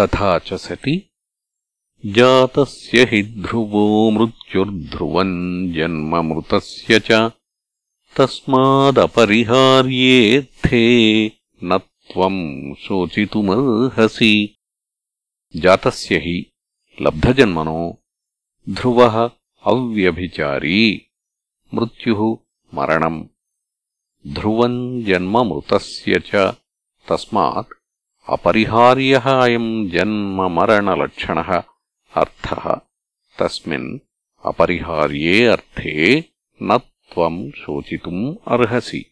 तथा च सति। जातस्य हि ध्रुवो मृत्युर्ध्रुवम् जन्ममृतस्य च। तस्मादपरिहार्येऽर्थे न त्वम् शोचितुमर्हसि। जातस्य हि लब्धजन्मनो, ध्रुवः अव्यभिचारी, मृत्युः मरणम्। ध्रुवम् जन्ममृतस्य च, तस्मात् अपरिहार्यः अयम् जन्ममरणलक्षणः अर्थः तस्मिन् अपरिहार्ये अर्थे न त्वम् शोचितुम् अर्हसि